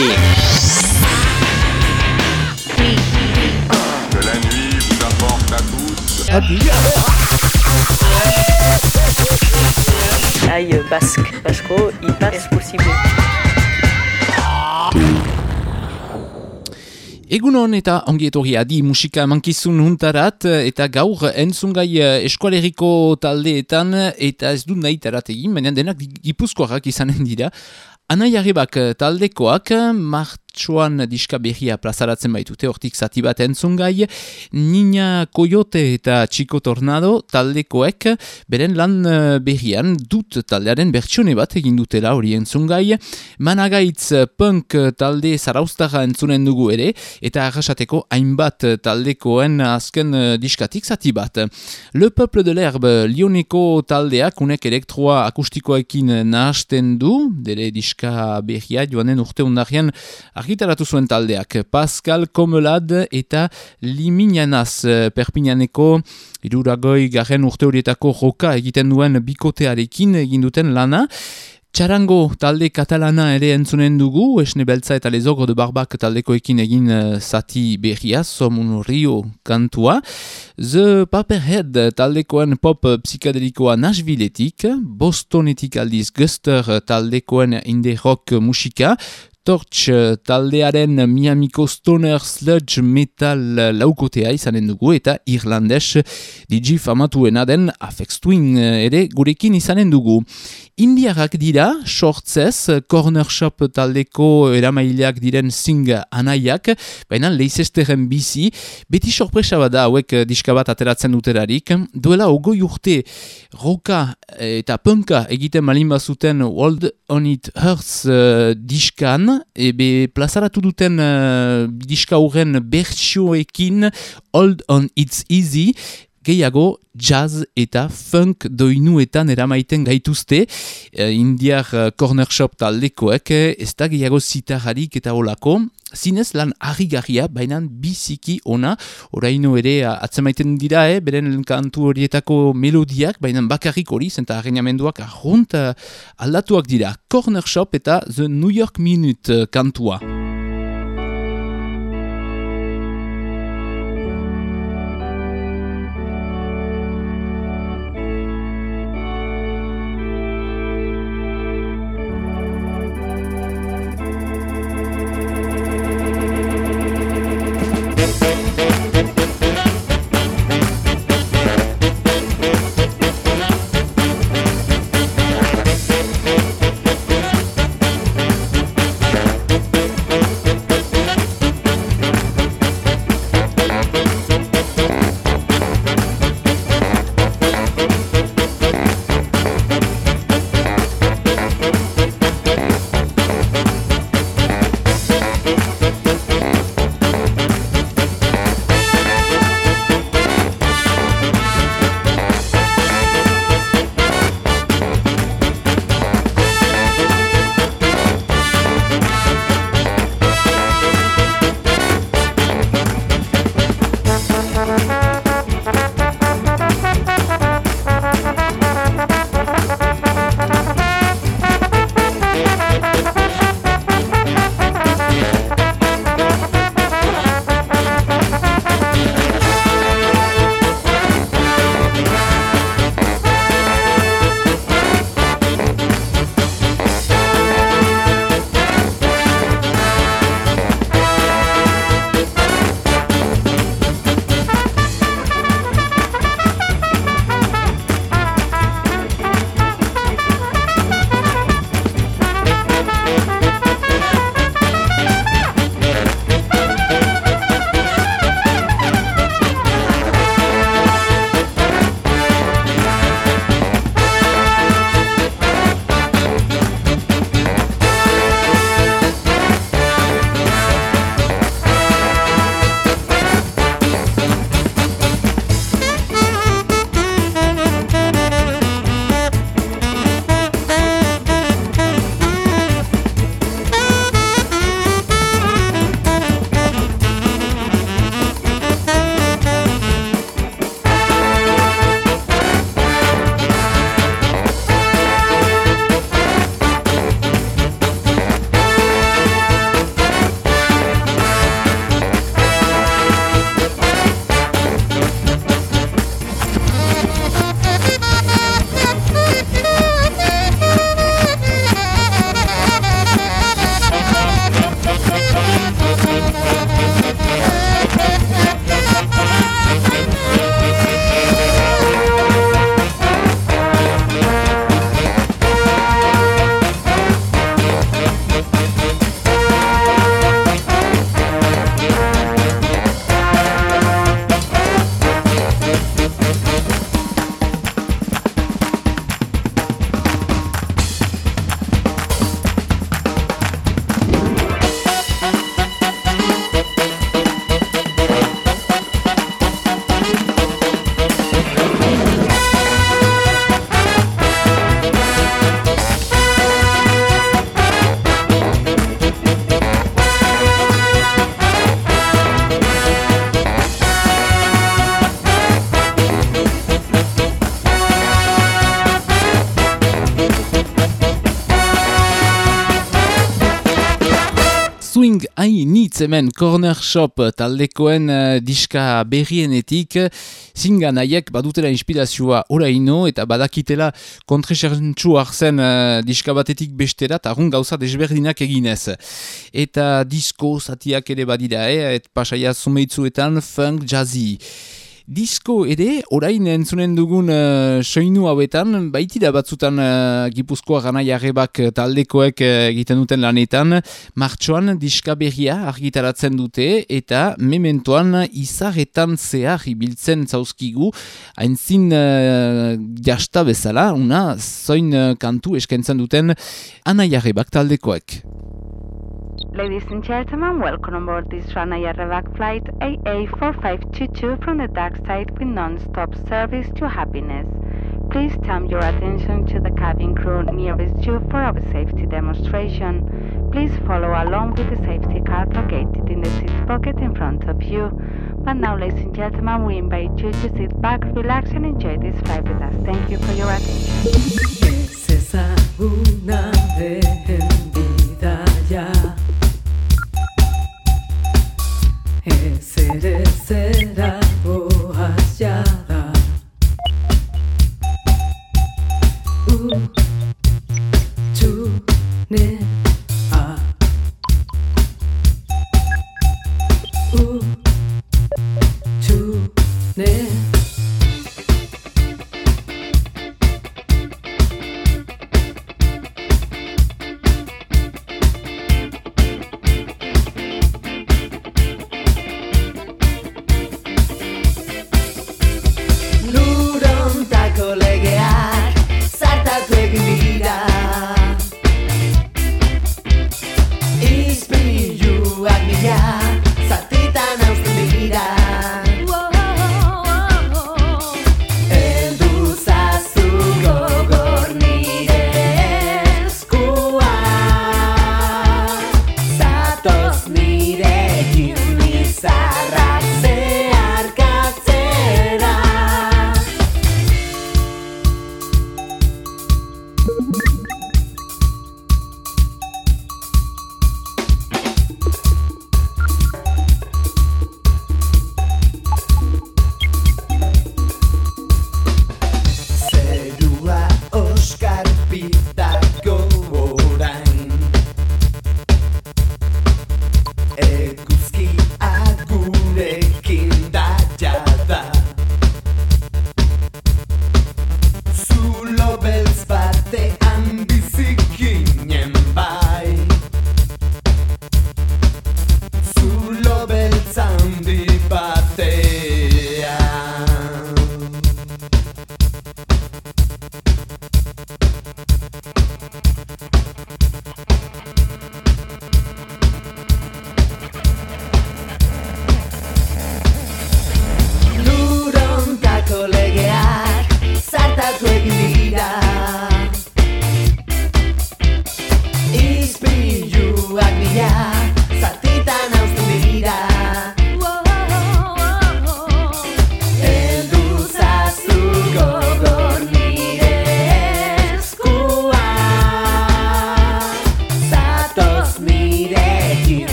et... Que la nuit vous apporte à tous. Hay basque, basko, ipas, es posible. Egun hon eta ongi etorri adi musika mankizun huntarat eta gaur entzungai eh, eskualeriko taldeetan eta ez du nahi tarat egin, baina denak gipuzkoak izanen dira. Anai Arribak taldekoak martxuan diska berria plazaratzen baitute, hortik zati bat entzungai, Nina Coyote eta Chico Tornado taldekoek, beren lan eh, berrian dut taldearen bertsione bat egin dutela hori entzungai, managaitz punk talde zaraustara entzunen dugu ere, eta arrasateko hainbat taldekoen azken eh, diskatik zati bat. Le Peuple de l'Herbe Lioneko taldeak unek elektroa akustikoekin nahasten du, dere diska berria joanen urte undarian argitaratu zuen taldeak. Pascal Komelad eta Liminanaz Perpignaneko iruragoi garen urte horietako joka egiten duen bikotearekin egin duten lana. Txarango talde katalana ere entzunen dugu, esne beltza eta lezogro de barbak taldekoekin egin uh, zati berria, somun rio kantua. The Paperhead taldekoen pop psikadelikoa Nashvilleetik, Bostonetik aldiz Guster taldekoen indie rock musika, Torch taldearen Miamiko Stoner Sludge Metal laukotea izanen dugu eta Irlandes digi famatuena den Afex Twin ere gurekin izanen dugu. Indiarrak dira, shortzez, corner shop taldeko eramaileak diren sing anaiak, baina leizesteren bizi, beti sorpresa bada hauek diska bat ateratzen duterarik, duela ogoi urte roka eta punka egiten malin bazuten World on It Hurts uh, diskan, ebe plazaratu duten uh, diska horren bertsioekin Old on It's Easy, gehiago jazz eta funk doinuetan eramaiten gaituzte. Uh, indiar uh, corner shop taldekoek ez da gehiago zitarrarik eta olako zinez lan harrigarria baina biziki ona. Oraino ere atzemaiten dira eh, beren kantu horietako melodiak baina bakarrik hori zenta harrenamenduak arrunt aldatuak dira. Corner shop eta the New York Minute kantua hemen Corner Shop taldekoen uh, diska berrienetik zinga nahiek badutela inspirazioa oraino eta badakitela kontreserntzu arzen uh, diska batetik bestera eta gauza desberdinak eginez. Eta disko zatiak ere badira, eh? et pasaia sumeitzuetan funk jazzy. Disko ere, orain entzunen dugun uh, soinu hauetan, baitira batzutan uh, Gipuzkoa gana jarrebak taldekoek uh, egiten duten lanetan, martxoan diska berria argitaratzen dute eta mementoan izaretan zehar ibiltzen zauzkigu, hainzin uh, jasta bezala, una zoin uh, kantu eskentzen duten ana jarrebak taldekoek. Ladies and gentlemen, welcome on board this Rana Yarravak flight AA4522 from the dark side with non-stop service to happiness. Please turn your attention to the cabin crew nearest you for our safety demonstration. Please follow along with the safety card located in the seat pocket in front of you. But now, ladies and gentlemen, we invite you to sit back, relax and enjoy this flight with us. Thank you for your attention. say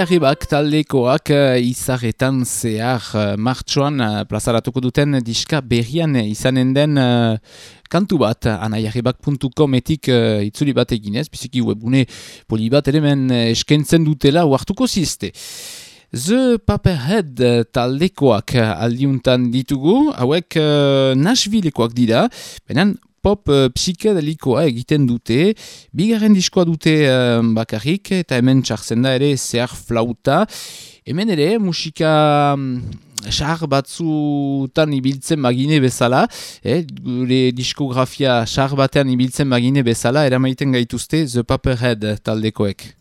Ana Jarribak taldekoak uh, izarretan zehar uh, martxoan uh, plazaratuko duten diska berrian izanen den uh, kantu bat anaiarribak.com etik uh, itzuli bat eginez, biziki webune poli bat eskentzen dutela uartuko zizte. The Paperhead taldekoak aldiuntan ditugu, hauek uh, Nashvillekoak dira, benen pop uh, psikedelikoa egiten dute, bigarren diskoa dute uh, bakarrik, eta hemen txartzen da ere zehar flauta. Hemen ere musika um, xar batzutan ibiltzen bagine bezala, eh, gure diskografia xar batean ibiltzen bagine bezala, eramaiten gaituzte The Paperhead taldekoek.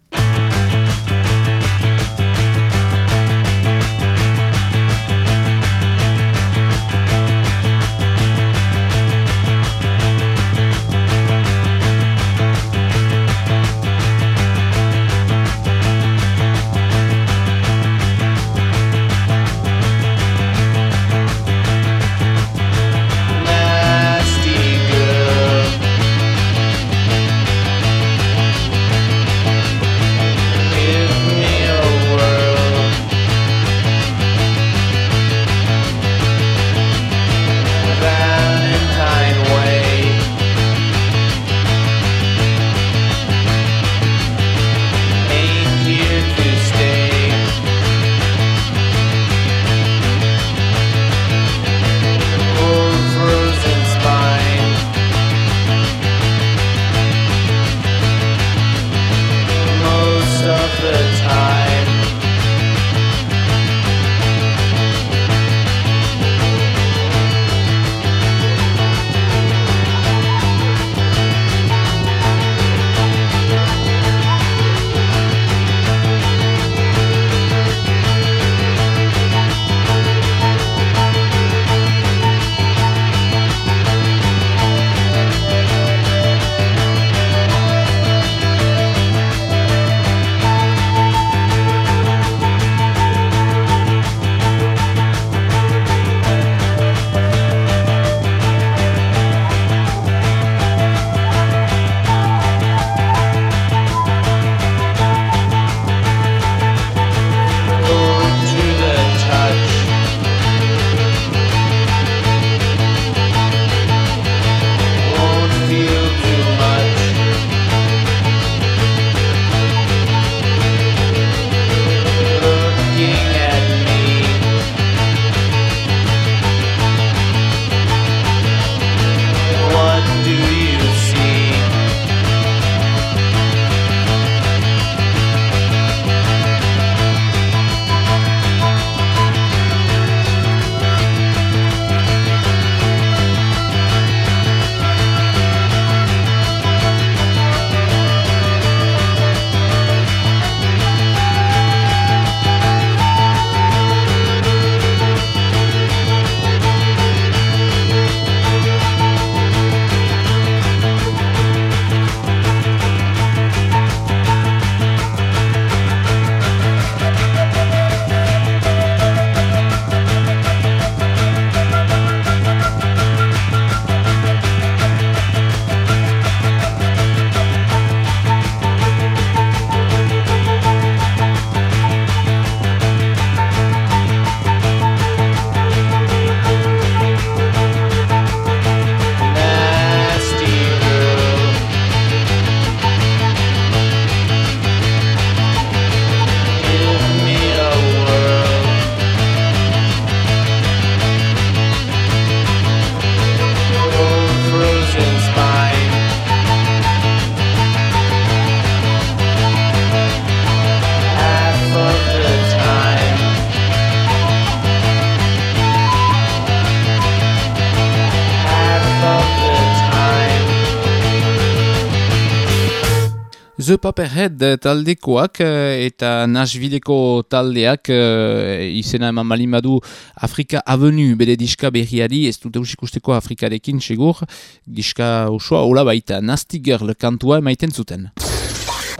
The Paperhead taldekoak eh, eta Nashvilleko taldeak eh, izena eman malin badu Afrika Avenue bere diska berriari, ez dute usikusteko Afrikarekin segur, diska usua hola baita, Nasty Girl kantua emaiten zuten.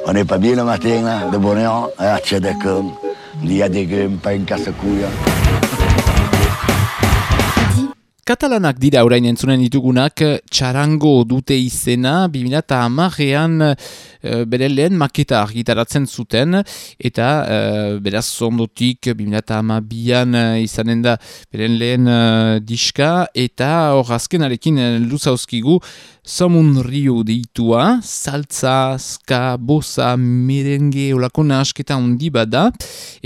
On n'est pas bien le matin, de bonheur, à Tchadakon. Il y a des gueules, pas une casse-couille. Katalanak dira orain entzunen ditugunak txarango dute izena 2008an e, bere lehen maketa argitaratzen zuten eta e, beraz zondotik 2008an izanen da beren lehen e, diska eta hor azkenarekin luzauzkigu Somun Rio deitua, saltza, ska, bosa, merengue, olako nahasketa handi bada,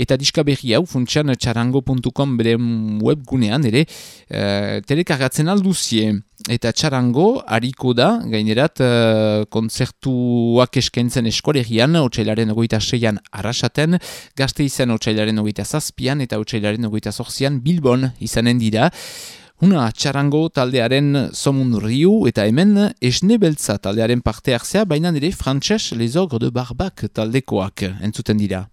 eta diska berri hau funtsian txarango.com bere webgunean ere e, telekargatzen alduzie. Eta txarango hariko da, gainerat, e, kontzertuak eskaintzen eskolegian, otxailaren ogoita seian arrasaten, gazte izan otxailaren ogoita zazpian eta otxailaren ogoita zorzian bilbon izanen dira. Una txarango taldearen somun riu eta hemen esnebeltza taldearen parte hartzea, baina nire frantxez lezogre de barbak taldekoak entzuten dira.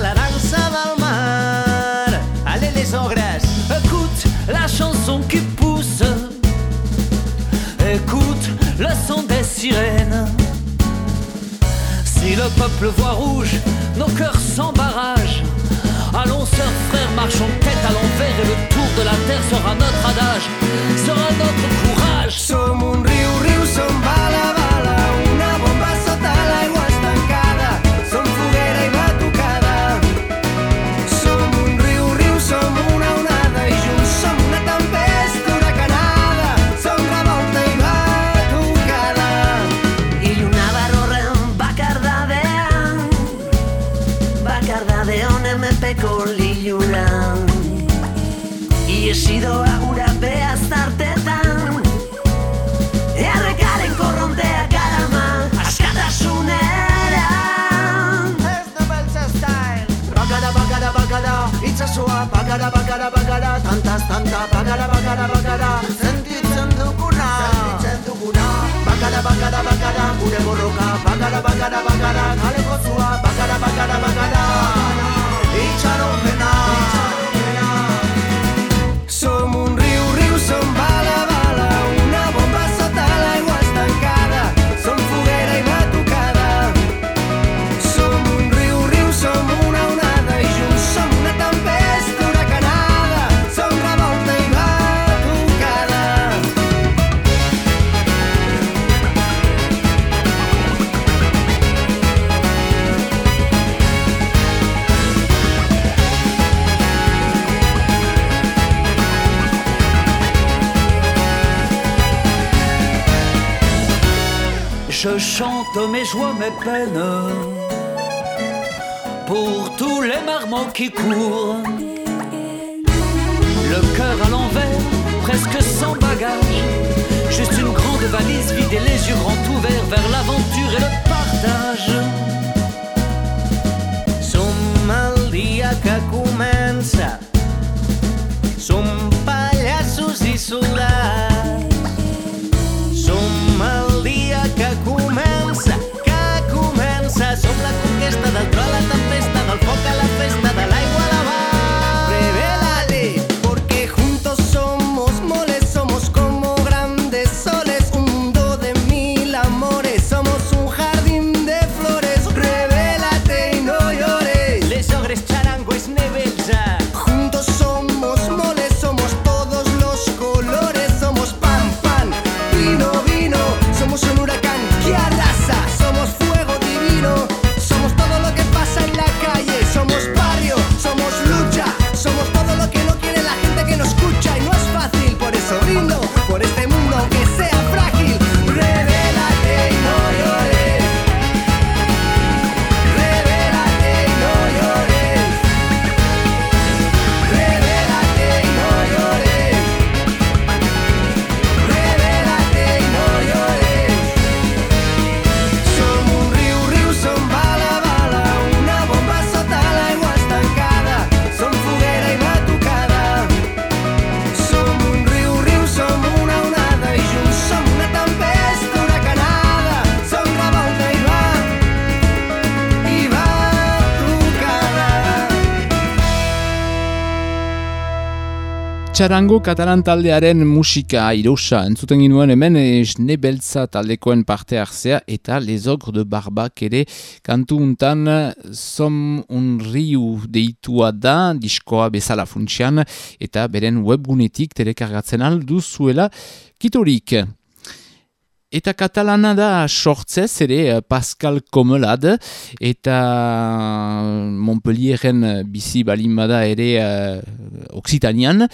La mar. Allez les ogres, Écoute la chanson qui pousse. Écoute le son des sirènes. Si le peuple voit rouge, nos cœurs sans barrage. Allons, sœurs, frères, marchons tête à l'envers et le tour de la terre sera notre adage, sera notre courage. Bagara, bagara, tantaz, tanta Bagara, bagara, bagara, sentitzen duguna. Sentitzen duguna. Bagara, bagara, bagara, gure borroka. Bagara, bagara, bagara, kaleko zua. Bagara, bagara, bagara, itxaropena Je chante mes joies, mes peines pour tous les marmots qui courent. Le cœur à l'envers, presque sans bagage. Juste une grande valise vide et les yeux grands ouverts vers l'aventure et le partage. Som. Som. Tempesta, del foc a la Txarango katalan taldearen musika irosa entzuten ginuen hemen esne beltza taldekoen parte hartzea eta lezogr de barbak ere kantu untan som un riu deitua da diskoa bezala funtsian eta beren webgunetik telekargatzen aldu zuela kitorik. Eta katalana da sortzez ere eh, Pascal Comelad eta Montpellieren bizi balin bada ere uh, Occitanian.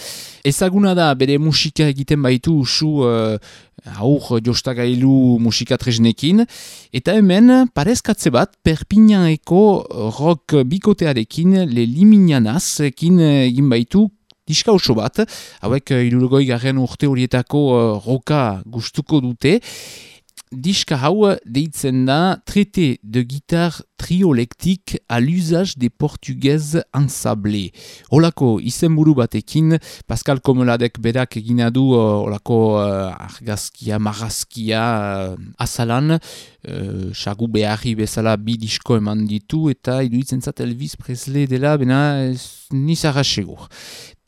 Ezaguna da bere musika egiten baitu usu uh, aur jostagailu musika tresnekin. Eta hemen parezkatze bat Perpignaneko rock bikotearekin Le Liminanaz ekin egin baitu diska oso bat, hauek uh, irurgoi garen urte horietako uh, roka gustuko dute, diska hau deitzen da traité de guitare triolektik à l'usage des portugaises ensablé. Olako izenburu batekin, Pascal Komeladek berak egina du uh, olako uh, argazkia, marrazkia uh, azalan, uh, sagu beharri bezala bi disko eman ditu eta iduitzen zat Elvis Presley dela, bena nizarra segur.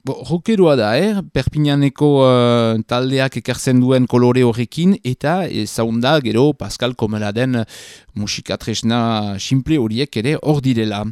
Bo, rokeroa da, eh? Perpignaneko uh, taldeak ekartzen duen kolore horrekin, eta zaunda gero Pascal Komeladen musikatresna simple horiek ere hor direla.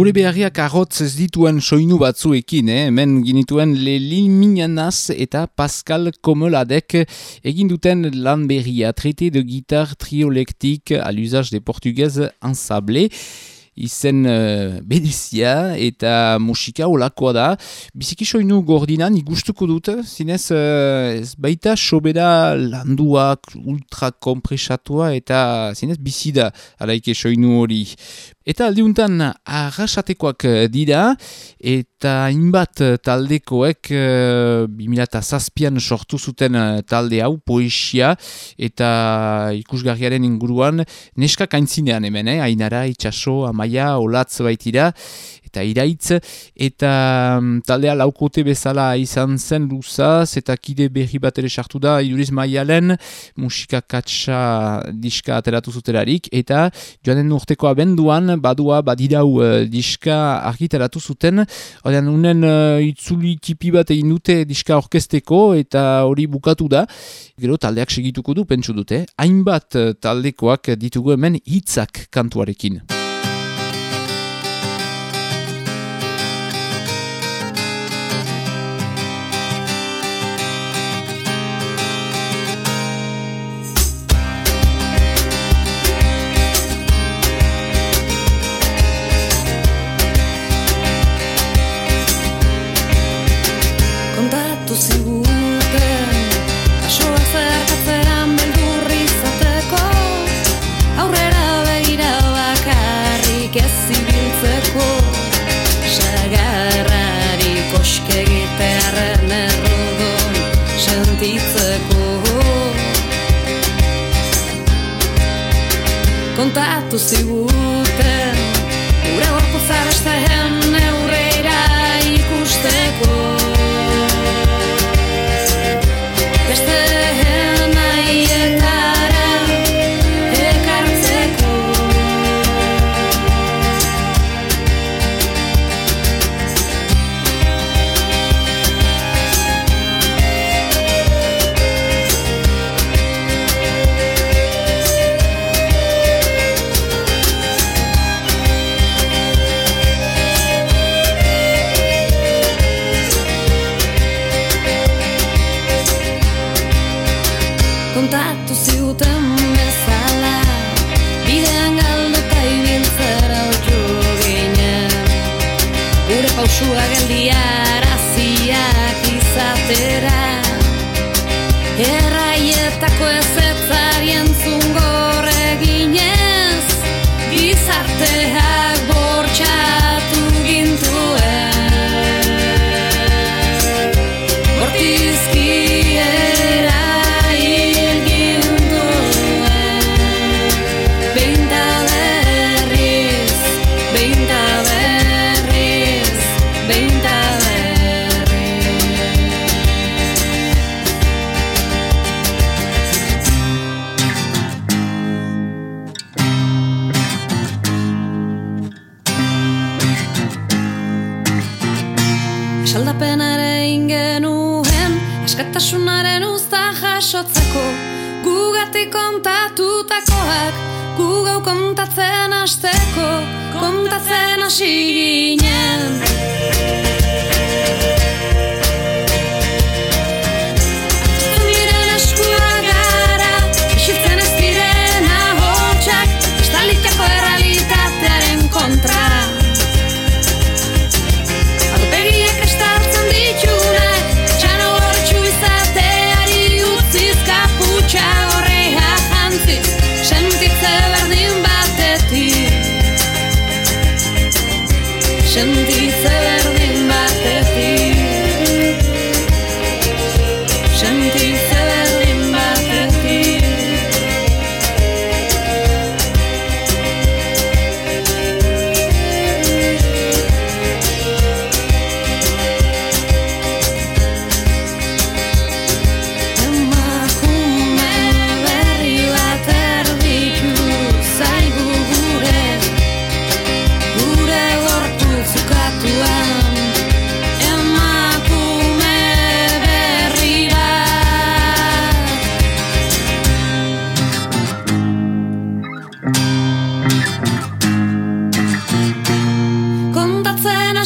Gure beharriak arrotz ez dituen soinu batzuekin, eh? hemen ginituen Le Liminanaz eta Pascal Komeladek egin duten lan berria, traité de guitare triolektik à l'usage des portugaises ensablé. izen uh, bedizia eta musika olakoa da. Biziki soinu gordinan igustuko dut, zinez uh, baita sobera landuak ultra kompresatua eta zinez bizida alaike soinu hori. Eta aldiuntan arrasatekoak eh, dira eta hainbat taldekoek e, 2007an sortu zuten talde hau poesia eta ikusgarriaren inguruan neska kaintzinean hemen, eh? ainara, itxaso, amaia, olatz baitira eta iraitz, eta um, taldea laukote bezala izan zen luzaz, eta kide berri bat ere sartu da, iduriz maialen, musika katsa diska ateratu zuterarik, eta joanen urteko abenduan, badua, badirau uh, diska argitaratu zuten, horrean unen uh, itzuli tipi bat egin dute diska orkesteko, eta hori bukatu da, gero taldeak segituko du, pentsu dute, hainbat uh, taldekoak ditugu hemen hitzak kantuarekin.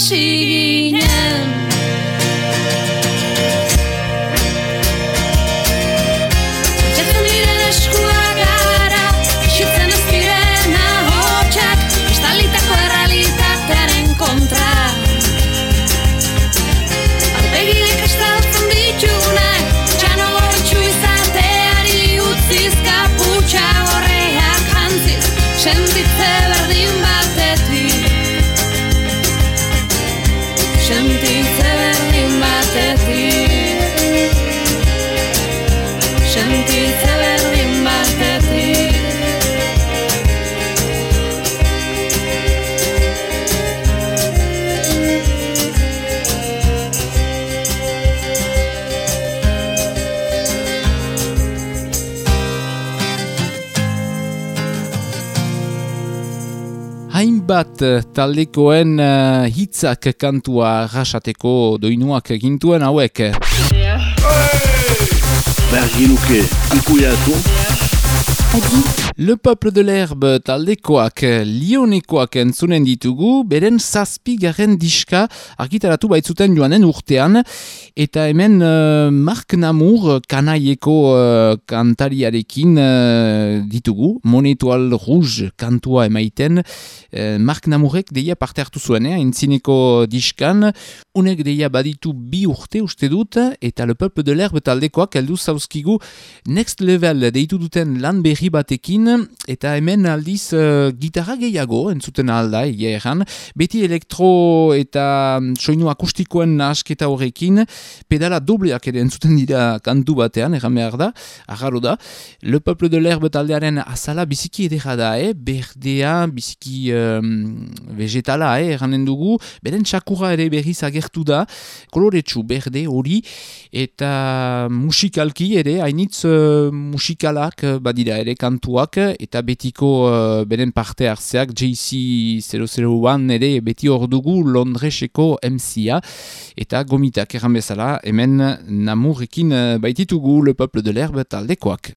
she Hainbat eh, taldekoen uh, hitzak kantua rasateko doinuak gintuen hauek. Berginuke ikuiatu. Le Peuple de l'Herbe taldekoak lionekoak entzunen ditugu, beren zazpigaren diska argitaratu baitzuten joanen urtean, eta hemen uh, Mark Namur kanaieko uh, kantariarekin uh, ditugu, Monetual Rouge kantua emaiten, uh, Mark Namurek deia parte hartu zuen, eh, entzineko diskan, unek deia baditu bi urte uste dut, eta Le Peuple de l'Herbe taldekoak heldu zauzkigu Next Level deitu duten lan berri batekin, eta hemen aldiz uh, gitarra gehiago entzuten alda, egia erran, beti elektro eta soinu akustikoen nahasketa horrekin, pedala dobleak ere entzuten dira kantu batean, erran behar da, agarro da, Le Peuple de l'Herbe taldearen azala biziki edera da, eh? berdea, biziki um, vegetala, eh? erranen dugu, beren txakurra ere berriz agertu da, koloretsu berde hori, eta musikalki ere, hainitz uh, musikalak badira ere kantuak, eta betiko uh, beren parte hartzeak JC001 ere beti hor dugu Londreseko MC-a eta gomitak erran bezala hemen namurekin uh, baititugu Le Peuple de l'Herbe taldekoak.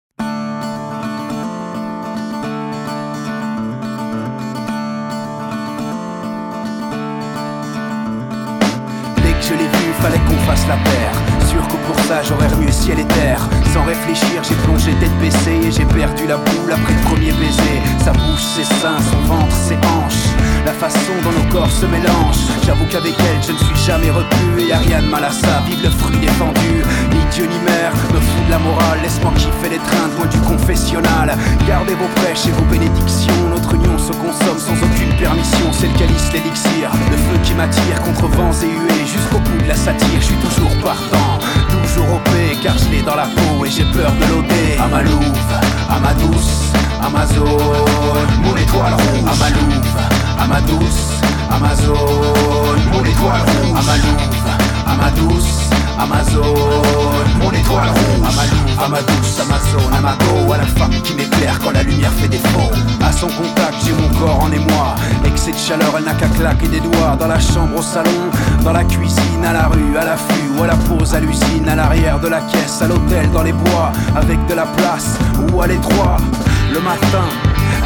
Dès que je vu, fallait qu'on fasse la paire. Sûr que pour ça j'aurais remué ciel et terre. Sans réfléchir, j'ai plongé tête baissée et j'ai perdu la boule après le premier baiser. Sa bouche, ses seins, son ventre, ses hanches. La façon dont nos corps se mélangent. J'avoue qu'avec elle, je ne suis jamais repu. Et Ariane Malassa, vive le fruit défendu. Ni Dieu ni mère, me fout de la morale. Laisse-moi kiffer les trains loin du confessionnal. Gardez vos prêches et vos bénédictions. Notre union se consomme sans aucune permission. C'est le calice, l'élixir. Le feu qui m'attire contre vents et huées. Jusqu'au bout de la satire, je suis toujours partant. Car je l'ai dans la peau et j'ai peur de l'ôter. À ma louve, à ma douce, Amazon, mon étoile rouge. À ma louve, à ma douce, Amazon, mon étoile rouge. À ma louve, à ma douce, Amazon, mon étoile rouge. À ma louve, à ma douce, Amazon, à ma go, à la femme qui m'éclaire quand la lumière fait défaut. À son contact, j'ai mon corps en émoi. Excès de chaleur, elle n'a qu'à claquer des doigts. Dans la chambre, au salon, dans la cuisine, à la rue, à l'affût ou à la pause à l'usine, à l'arrière de la caisse, à l'hôtel, dans les bois, avec de la place ou à l'étroit. Le matin,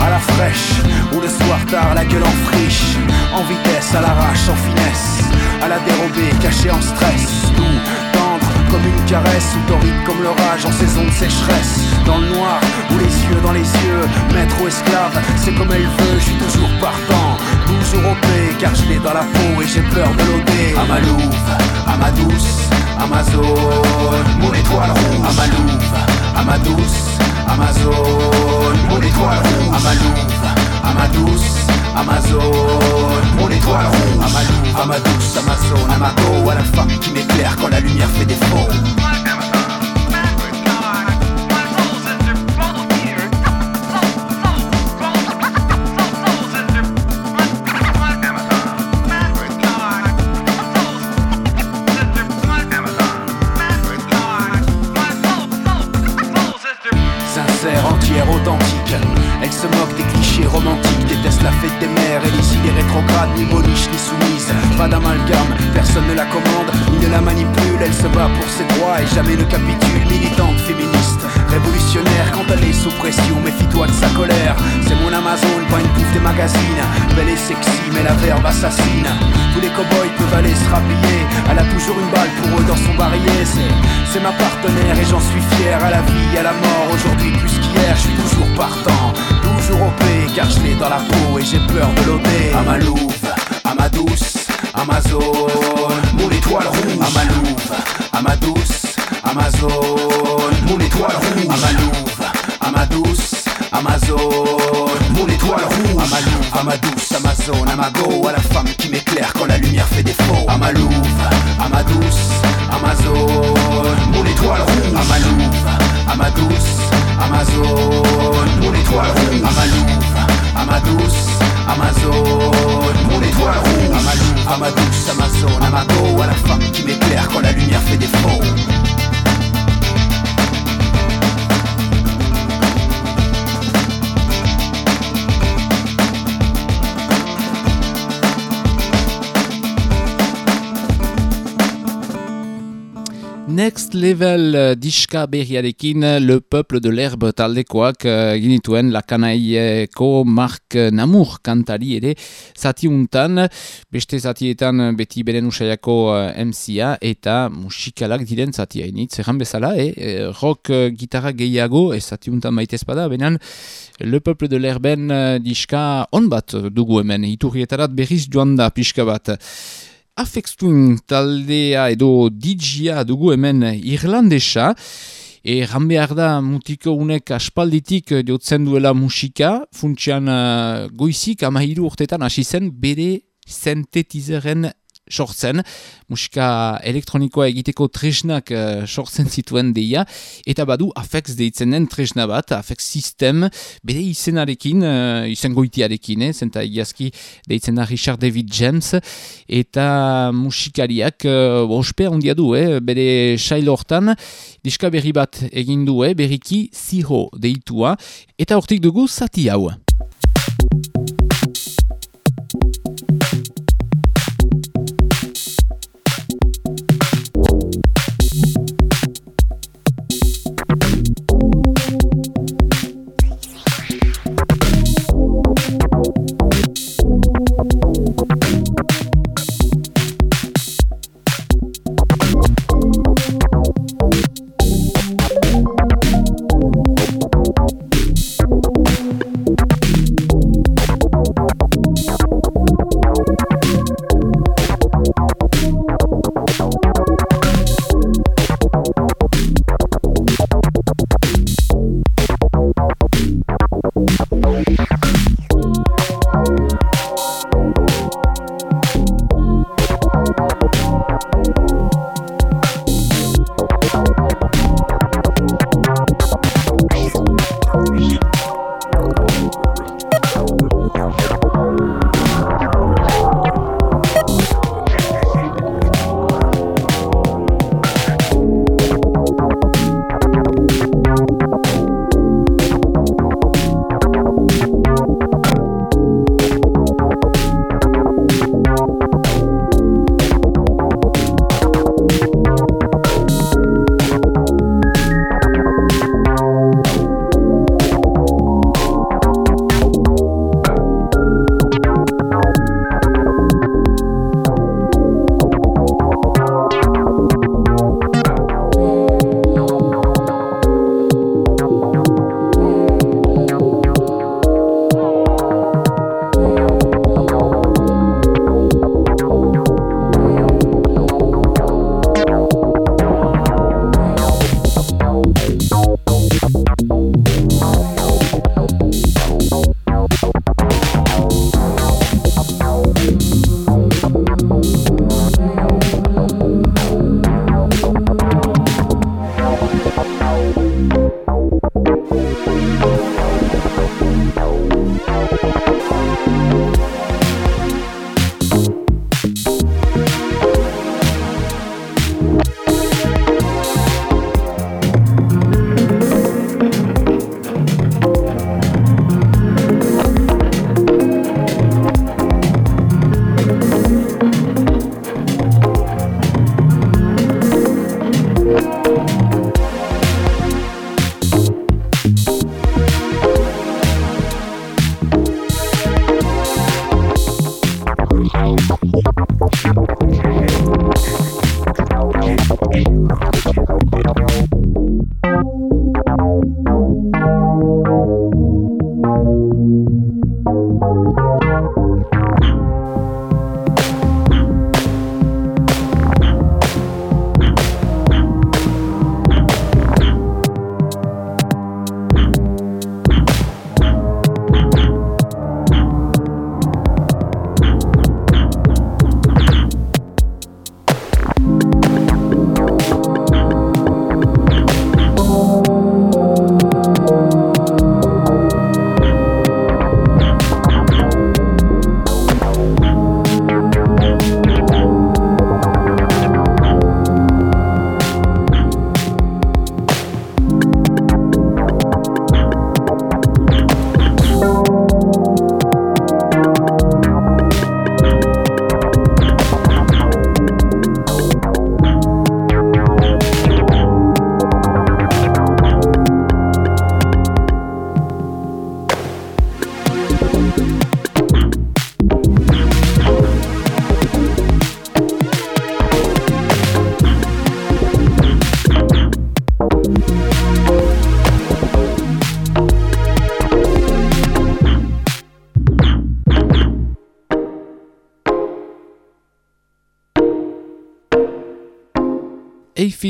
à la fraîche, ou le soir tard, la gueule en friche, en vitesse, à l'arrache, en finesse, à la dérobée, caché en stress, doux, tendre comme une caresse, ou torride comme l'orage en saison de sécheresse, dans le noir, ou les yeux dans les yeux, maître ou esclave, c'est comme elle veut, je suis toujours partant, toujours au paix, car je l'ai dans la peau et j'ai peur de l'ôter. À ma louve, à ma douce, à ma Amazon, mon étoile rouge, à ma louve, à ma douce, Amazon pour l'étoile rouge. Amadouve, Amadouce, Amazon pour l'étoile rouge. Amadouve, Amadouce, Amazon, Amago, à la femme qui m'éclaire quand la lumière fait défaut. La fête des mères Et les idées rétrogrades, ni boniche, ni soumise Pas d'amalgame, personne ne la commande Ni ne la manipule, elle se bat pour ses droits Et jamais ne capitule, militante, féministe Révolutionnaire quand elle est sous pression Méfie-toi de sa colère. C'est mon Amazon, pas une bouffe des magazines. Belle et sexy, mais la verbe assassine. Tous les cowboys peuvent aller se rhabiller. Elle a toujours une balle pour eux dans son barillet. C'est, c'est ma partenaire et j'en suis fier. À la vie, à la mort, aujourd'hui plus qu'hier Je suis toujours partant, Car je l'ai dans la peau et j'ai peur de l'ôter À ma louve, à ma douce, Amazon Mon étoile rouge, à ma louve, à ma douce, Amazon Mon étoile rouge, à ma louve, à ma douce, Amazon Mon étoile rouge, à ma louve, à ma douce, Amazon À ma go, à la femme qui m'éclaire quand la lumière fait défaut À ma louve, ma louve, à ma Amazon À ma go, à la femme qui m'éclaire quand la lumière fait défaut Next Level uh, diska berriarekin uh, Le Peuple de l'Herbe taldekoak uh, ginituen lakanaieko Mark Namur kantari ere zati untan, beste zatietan beti beren usaiako MCA eta musikalak diren zati hainitz, erran bezala, eh? rock gitarra gehiago, ez zati untan maitez bada, benan Le Peuple de l'Herben diska on bat dugu hemen, iturrietarat berriz joan da pixka bat. Afextuin taldea edo DJa dugu hemen irlandesa, E behar da mutiko unek aspalditik diotzen duela musika, funtsian uh, goizik amahiru urtetan hasi zen bere sintetizeren sortzen, musika elektronikoa egiteko tresnak uh, sortzen zituen deia, eta badu afex deitzen den tresna bat, afex sistem, bere izenarekin, uh, izen goitiarekin, eh, zenta egiazki deitzen da Richard David James, eta musikariak uh, ospe handia du, eh, bere sail hortan, diska berri bat egin du, eh, berriki ziro deitua, eta hortik dugu zati hau.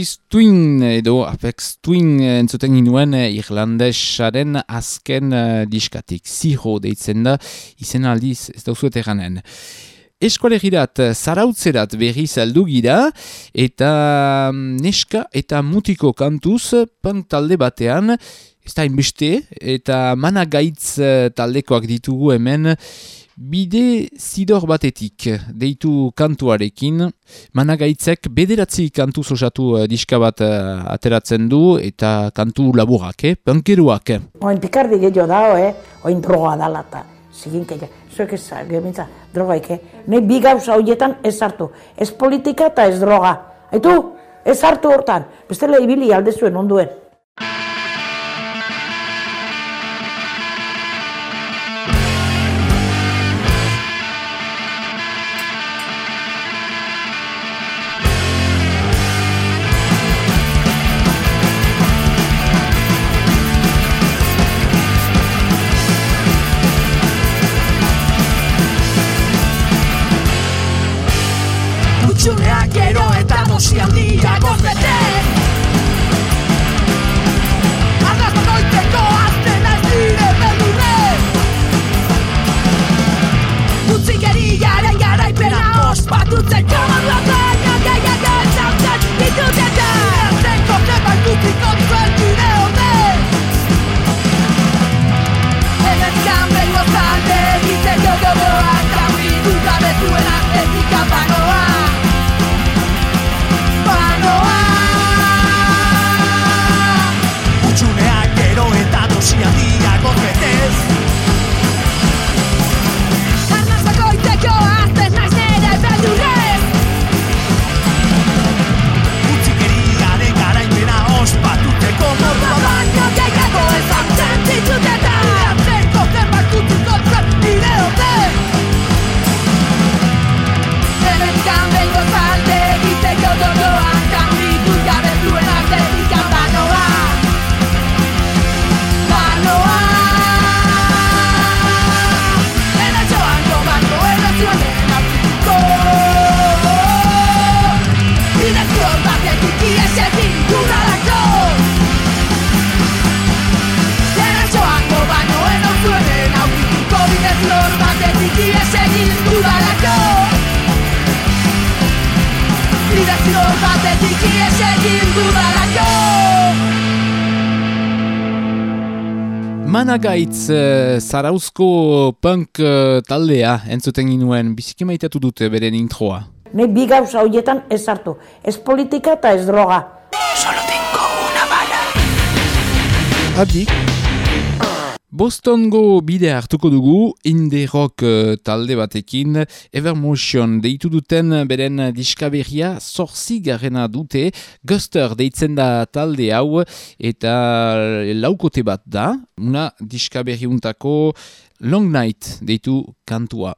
Aphis Twin edo Apex Twin entzuten ginuen eh, irlandesaren azken uh, diskatik. Ziro deitzen da, izen aldiz ez dauzuet eranen. Eskualegirat, zarautzerat berri zaldu gira, eta mm, neska eta mutiko kantuz punk talde batean, ez da inbeste, eta mana gaitz eh, taldekoak ditugu hemen, bide zidor batetik deitu kantuarekin, managaitzek bederatzi kantu osatu uh, diska bat uh, ateratzen du eta kantu laburak, eh? pankeruak. Oin pikardi gehiago dao, eh? Oin droga dala eta zigin keia. Zuek ez, gemintza, droga ike. Ne bi gauza horietan ez hartu. Ez politika eta ez droga. Aitu, ez hartu hortan. Bestela ibili aldezuen onduen. Managaitz uh, zarauzko punk uh, taldea entzuten ginuen biziki maitatu dute beren introa. Ne bi gauza horietan ez hartu. Ez politika eta ez droga. Adik. Bostongo bide hartuko dugu indie rock uh, talde batekin. Evermotion deitu duten beren diskaberria zorzi garena dute. Guster deitzen da talde hau eta laukote bat da. Una diskaberriuntako Long Night deitu kantua.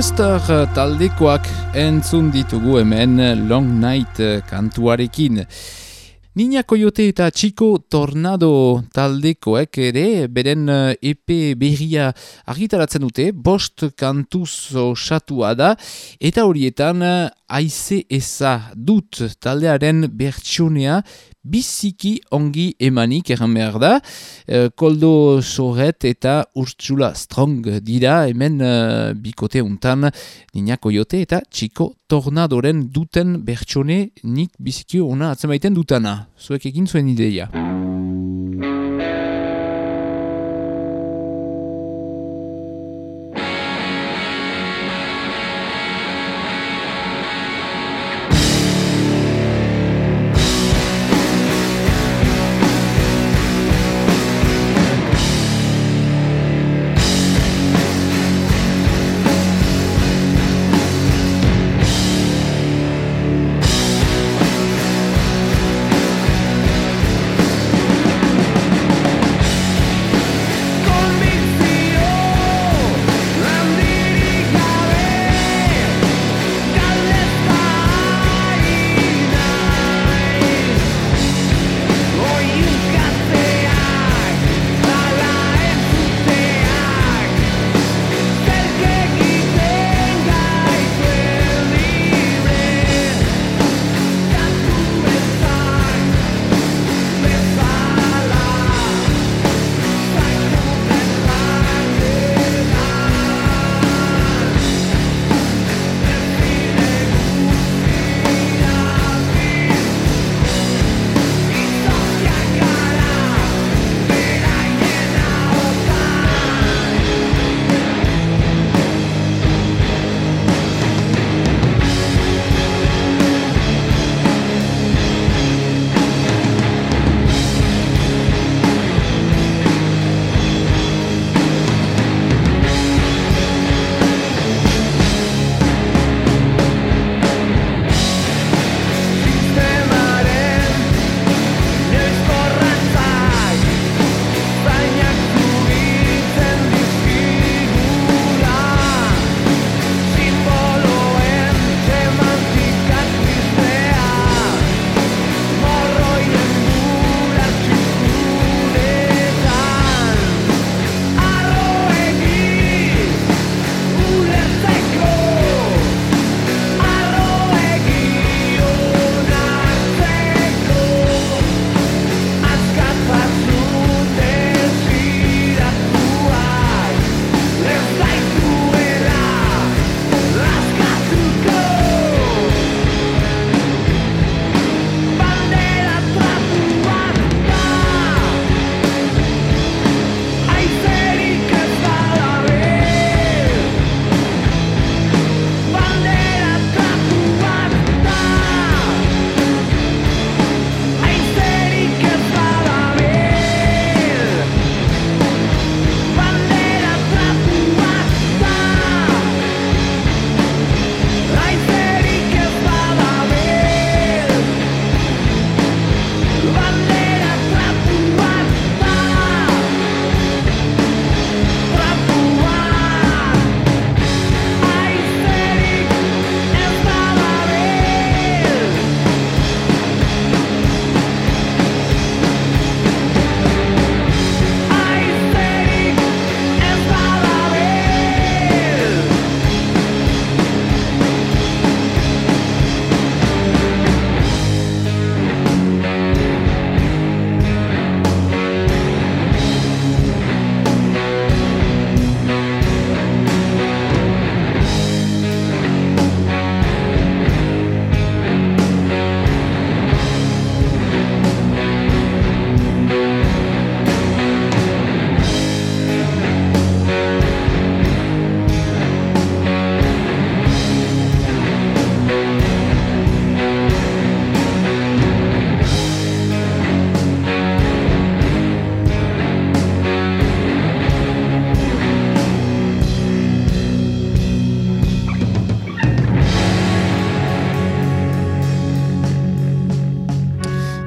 Guster eh, taldekoak entzun ditugu hemen Long Night eh, kantuarekin. Nina Koyote eta Chico Tornado taldekoek ere beren eh, EP berria argitaratzen dute, bost kantuz osatua da, eta horietan aize eza dut taldearen bertsionea biziki ongi emanik egan behar da. E, koldo Soret eta Urtsula Strong dira hemen e, bikote untan Nina Koyote eta Chico Tornadoren duten bertsone nik biziki ona atzemaiten dutana. Zuek egin zuen ideia.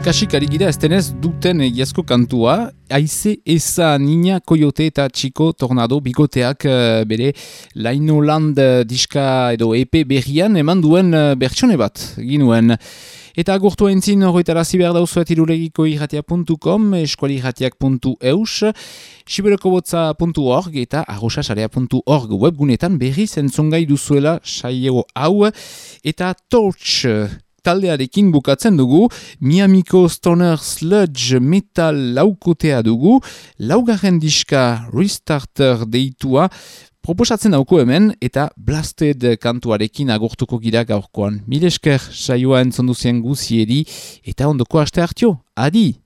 Kasikari gira ez denez duten egiazko kantua, aize eza nina koyote eta txiko tornado bigoteak eh, bere Lainoland eh, diska edo EP berrian eman duen uh, bertsone bat ginuen. Eta agurtu entzin horretarazi behar dauzuet irulegiko irratia.com, eskualirratiak.eus, siberokobotza.org eta arrosasarea.org webgunetan berri zentzongai duzuela saio hau. Eta torch taldearekin bukatzen dugu, Miamiko Stoner Sludge Metal laukotea dugu, laugarren diska Restarter deitua, proposatzen dauko hemen eta Blasted kantuarekin agurtuko gira gaurkoan. Mil esker saioa entzonduzien guzieri eta ondoko aste hartio. Adi!